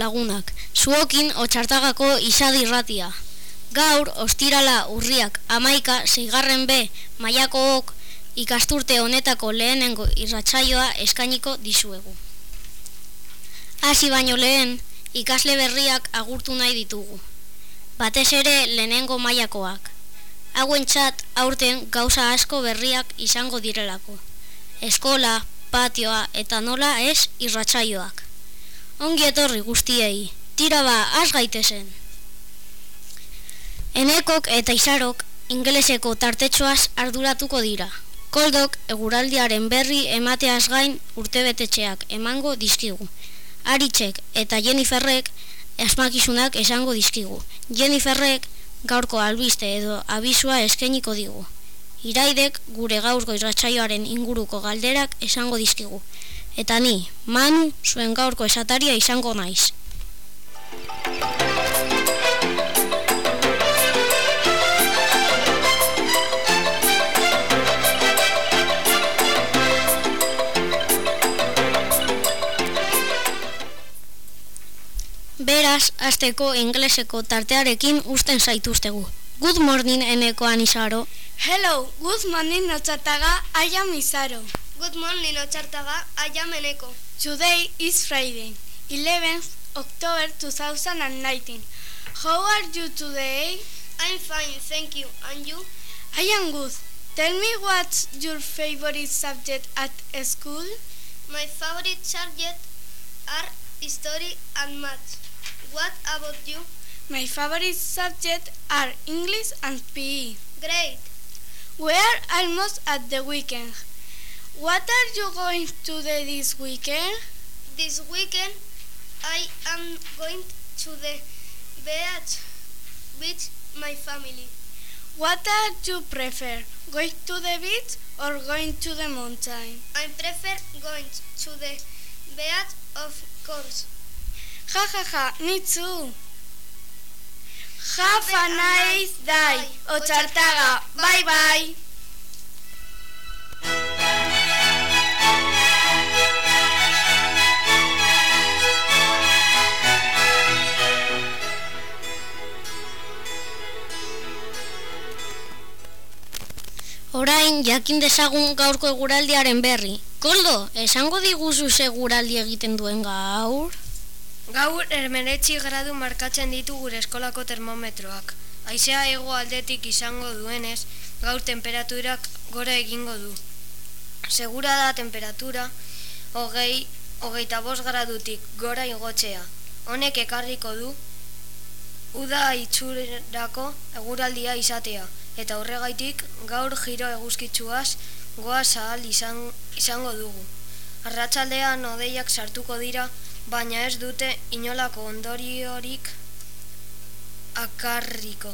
Lagunak, zuokin otxartagako isadirratia. Gaur, ostirala urriak amaika zeigarren be maiakook ikasturte honetako lehenengo irratsaioa eskainiko dizuegu. Hasi baino lehen, ikasle berriak agurtu nahi ditugu. Batez ere lehenengo mailakoak. Hauen txat aurten gauza asko berriak izango direlako. Eskola, patioa eta nola ez irratsaioak. Ongi etorri guztiei, tira ba, az gaitezen. Enekok eta izarok ingeleseko tartetxoaz arduratuko dira. Koldok eguraldiaren berri emateaz gain urtebetetxeak emango dizkigu. Aritzek eta Jenniferrek esmakizunak esango dizkigu. Jenniferrek gaurko albiste edo abisua eskeniko digu. Iraidek gure gaurko irratsaioaren inguruko galderak esango dizkigu. Eta ni, Manu, zuen gaurko esataria izango naiz. Beraz, azteko ingleseko tartearekin usten zaituztegu. Good morning, eneko anisaro. Hello, good morning, Notzartaga, I am Isaro. Good morning, Notzartaga, I am Eneko. Today is Friday, 11th October 2019. How are you today? I'm fine, thank you. And you? I am good. Tell me what's your favorite subject at school? My favorite subject are history and math. What about you? My favorite subject are English and PE. Great. We are almost at the weekend. What are you going to do this weekend? This weekend I am going to the beach with my family. What do you prefer, going to the beach or going to the mountain? I prefer going to the beach, of course. Ha ha ha, me too. Have a nice day, Ochartaga. Bye bye. Orain, jakin dezagun gaurko eguraldiaren berri. Koldo, esango diguzu seguraldi egiten duen gaur? Gaur ermeretzi gradu markatzen ditu gure eskolako termometroak. Aizea ego aldetik izango duenez, gaur temperaturak gora egingo du. Segura da temperatura, hogei, hogeita bost gradutik gora igotzea. Honek ekarriko du, uda itxurako eguraldia izatea, eta horregaitik gaur giro eguzkitzuaz goa zahal izan, izango dugu. Arratsaldean odeiak sartuko dira, baina ez dute inolako ondoriorik akarriko.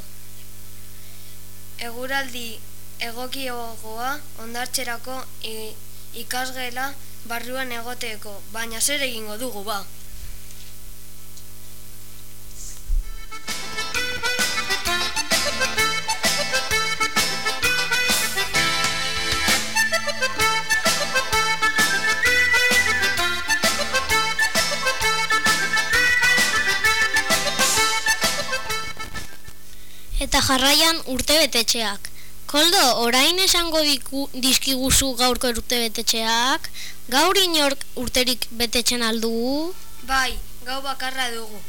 Eguraldi egokiogoa ondartzerako ikasgela barruan egoteko, baina zer egingo dugu ba. Eta jarraian urte betetxeak. Koldo, orain esango diku, dizkiguzu gaurko urte betetxeak? Gaur inork urterik betetzen aldu? Bai, gau bakarra dugu.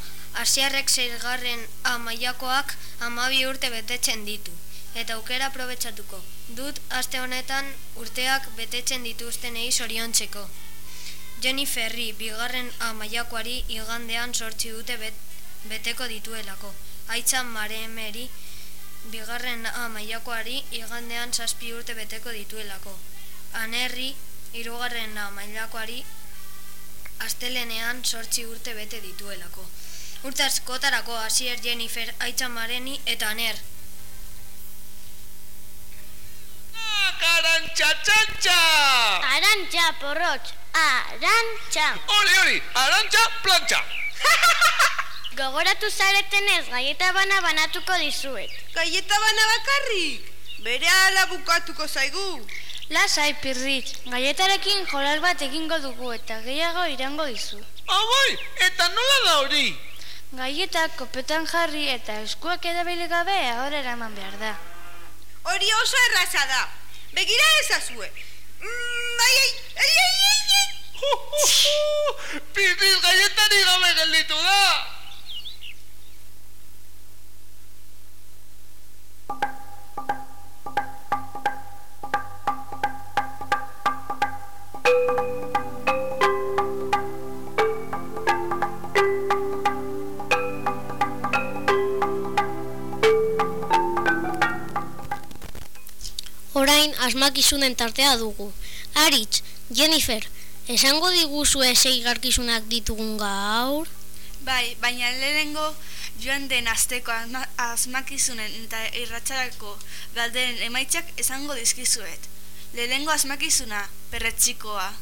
Asiarrek zeirgarren amaiakoak amabi urte betetzen ditu. Eta aukera aprobetsatuko. Dut aste honetan urteak betetzen dituztenei zoriontzeko. Jenniferri bigarren amaiakoari igandean sortzi dute bet, beteko dituelako. Aitza maremeri bigarren amaiakoari igandean zazpi urte beteko dituelako. Anerri hirugarren amaiakoari astelenean sortzi urte bete dituelako. Urte askotarako Asier Jennifer Aitza Mareni eta Aner. Arantxa, txantxa! Arantxa, porrotx, arantxa. Oli, oli, arantxa, plantxa! Gogoratu zaretenez, gaieta bana banatuko dizuet. Gaieta bana bakarrik, bere ala bukatuko zaigu. Lasai, pirritx, gaietarekin jolal bat egingo dugu eta gehiago irango dizu. Abai, eta nola da hori? Gaietak kopetan jarri eta eskuak edabile gabe ahora eraman behar da. Hori oso erraza da. Begira ezazue. Mm, ai, ai, ai, ai, ai, ai. Piztiz gaietari gabe gelditu da! Asmakizunen tartea dugu. Aritz, Jennifer, esango diguzue seigarkizunak ditugun gaur? Bai, baina lehenengo joan den asteko asma- asmakizunen eta irratxarako galderen emaitzak esango dizkizuet. Lehenengo asmakizuna, perretxikoa.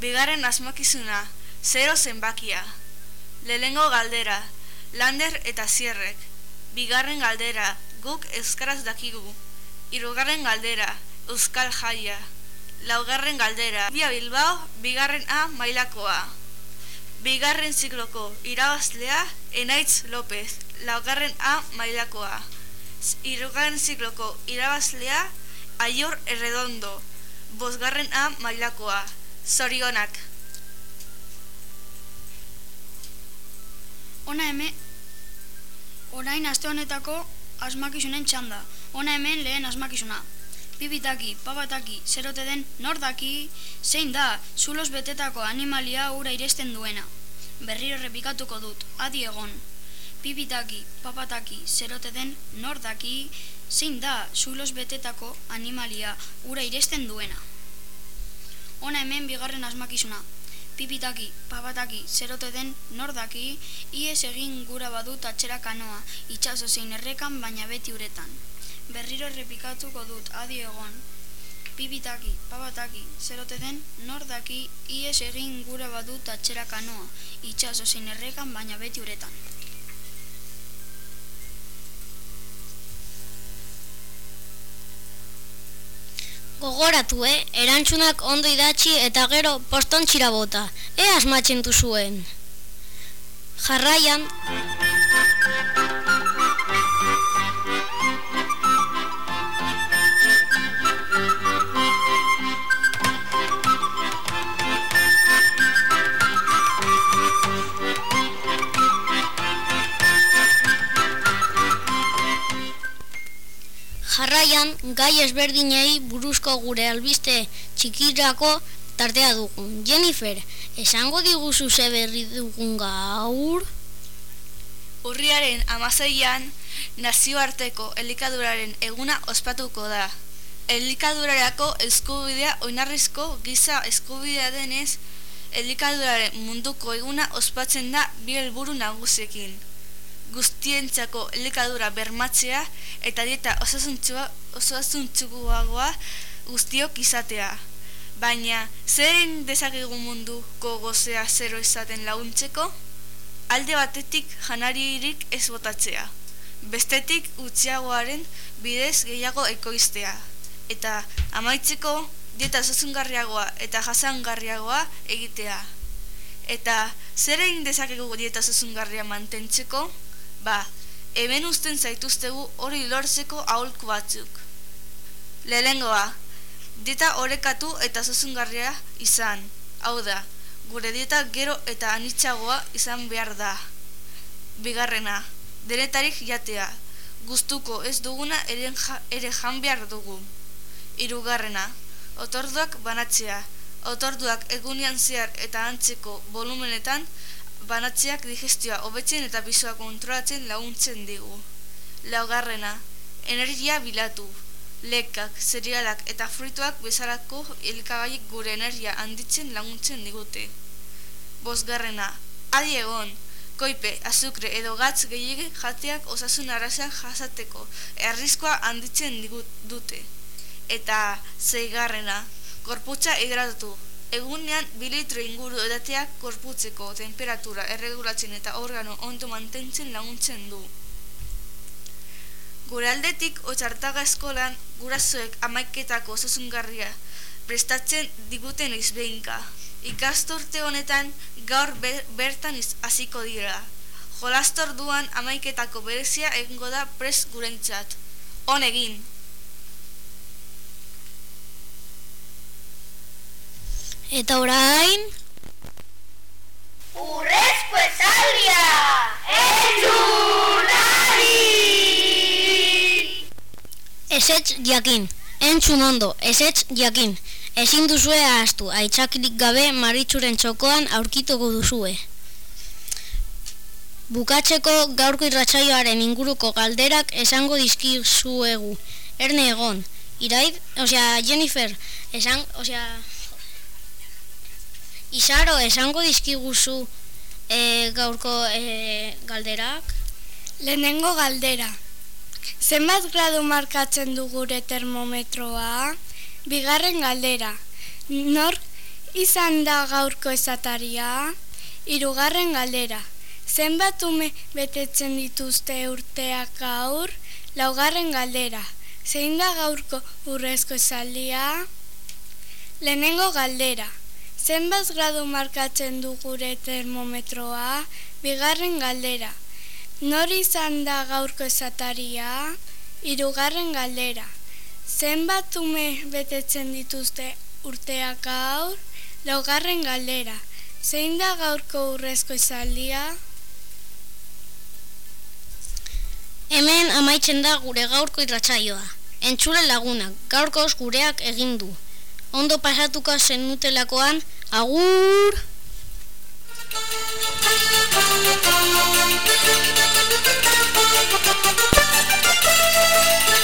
Bigarren asmakizuna, zero zenbakia. Lehenengo galdera, lander eta zierrek. Bigarren galdera, guk euskaraz dakigu. Hirugarren galdera, euskal jaia. Laugarren galdera, Bia Bilbao, bigarren A mailakoa. Bigarren zikloko irabazlea Enaitz López, laugarren A mailakoa. Hirugarren zikloko irabazlea Aior Erredondo, bosgarren A mailakoa. Zorionak. Ona hemen, orain aste honetako asmakizunen txanda. Ona hemen lehen asmakizuna. Pipitaki, papataki, zerote den nordaki, zein da, zulos betetako animalia ura iresten duena. Berriro repikatuko dut, adi egon. Pipitaki, papataki, zerote den nordaki, zein da, zulos betetako animalia ura iresten duena. Ona hemen bigarren asmakizuna. Pipitaki, papataki, zerote den nordaki, ies egin gura badut atxera kanoa, itxaso zein errekan baina beti uretan. Berriro errepikatuko dut, adi egon. Pipitaki, papataki, zerote den nordaki, ies egin gura badut atxera kanoa, itxaso zein errekan baina beti uretan. Gogoratu, eh? Erantzunak ondo idatzi eta gero postontxira bota. E asmatzen zuen. Jarraian, jarraian gai ezberdinei buruzko gure albiste txikirako tartea dugun. Jennifer, esango diguzu ze berri dugun gaur? Urriaren amazeian nazioarteko elikaduraren eguna ospatuko da. Elikadurarako eskubidea oinarrizko giza eskubidea denez, elikaduraren munduko eguna ospatzen da bi helburu nagusiekin. Guztientzako elikadura bermatzea eta dieta osasuntsua osasuntsuagoa guztiok izatea. Baina, zein dezakegu munduko gozea zero izaten laguntzeko? alde batetik janaririk ez botatzea, bestetik utziagoaren bidez gehiago ekoiztea, eta amaitzeko dieta osasungarriagoa eta jasangarriagoa egitea. Eta zer egin dezakegu dieta osasungarria mantentzeko? Ba, hemen uzten zaituztegu hori lortzeko aholku batzuk. Lehenengoa, dieta orekatu eta osasungarria izan, hau da, gure dieta gero eta anitzagoa izan behar da. Bigarrena, denetarik jatea, gustuko ez duguna ere, ja, ere jan behar dugu. Hirugarrena, otorduak banatzea, otorduak egunian zehar eta antzeko volumenetan banatzeak digestioa hobetzen eta bisoa kontrolatzen laguntzen digu. Laugarrena, energia bilatu, lekak, zerealak eta fruituak bezalako elkagaiek gure energia handitzen laguntzen digute. Bosgarrena, adi egon, koipe, azukre edo gatz gehiagi jateak osasun arazeak jasateko errizkoa handitzen dute. Eta zeigarrena, korputza hidratatu. Egunean bi litro inguru edateak korputzeko temperatura erregulatzen eta organo ondo mantentzen laguntzen du. Gure aldetik otxartaga eskolan gurasoek amaiketako osasungarria prestatzen diguten izbeinka. Ikasturte honetan gaur be- bertan hasiko dira. Jolastor duan amaiketako berezia egingo da pres gurentzat. Hon Eta orain, Urrezko esaldia! Entzunari! esetz jakin. Entzun ondo, esetz jakin. Ezin duzue ahaztu, aitzakirik gabe maritxuren txokoan aurkituko duzue. Bukatzeko gaurko irratsaioaren inguruko galderak esango dizkizuegu. Erne egon, iraid, osea, Jennifer, esan, osea, Isaro, esango dizkiguzu e, gaurko e, galderak? Lehenengo galdera. Zenbat gradu markatzen du gure termometroa? Bigarren galdera. Nor izan da gaurko esataria? Hirugarren galdera. Zenbat ume betetzen dituzte urteak gaur? Laugarren galdera. Zein da gaurko urrezko esaldia? Lehenengo galdera. Zenbat gradu markatzen du gure termometroa? Bigarren galdera. Nor izan da gaurko esataria? Hirugarren galdera. Zenbat ume betetzen dituzte urteak gaur? Laugarren galdera. Zein da gaurko urrezko esaldia? Hemen amaitzen da gure gaurko irratsaioa. Entzule lagunak, gaurkoz gureak egin du ondo pasatuko zenutelakoan, agur! Thank you.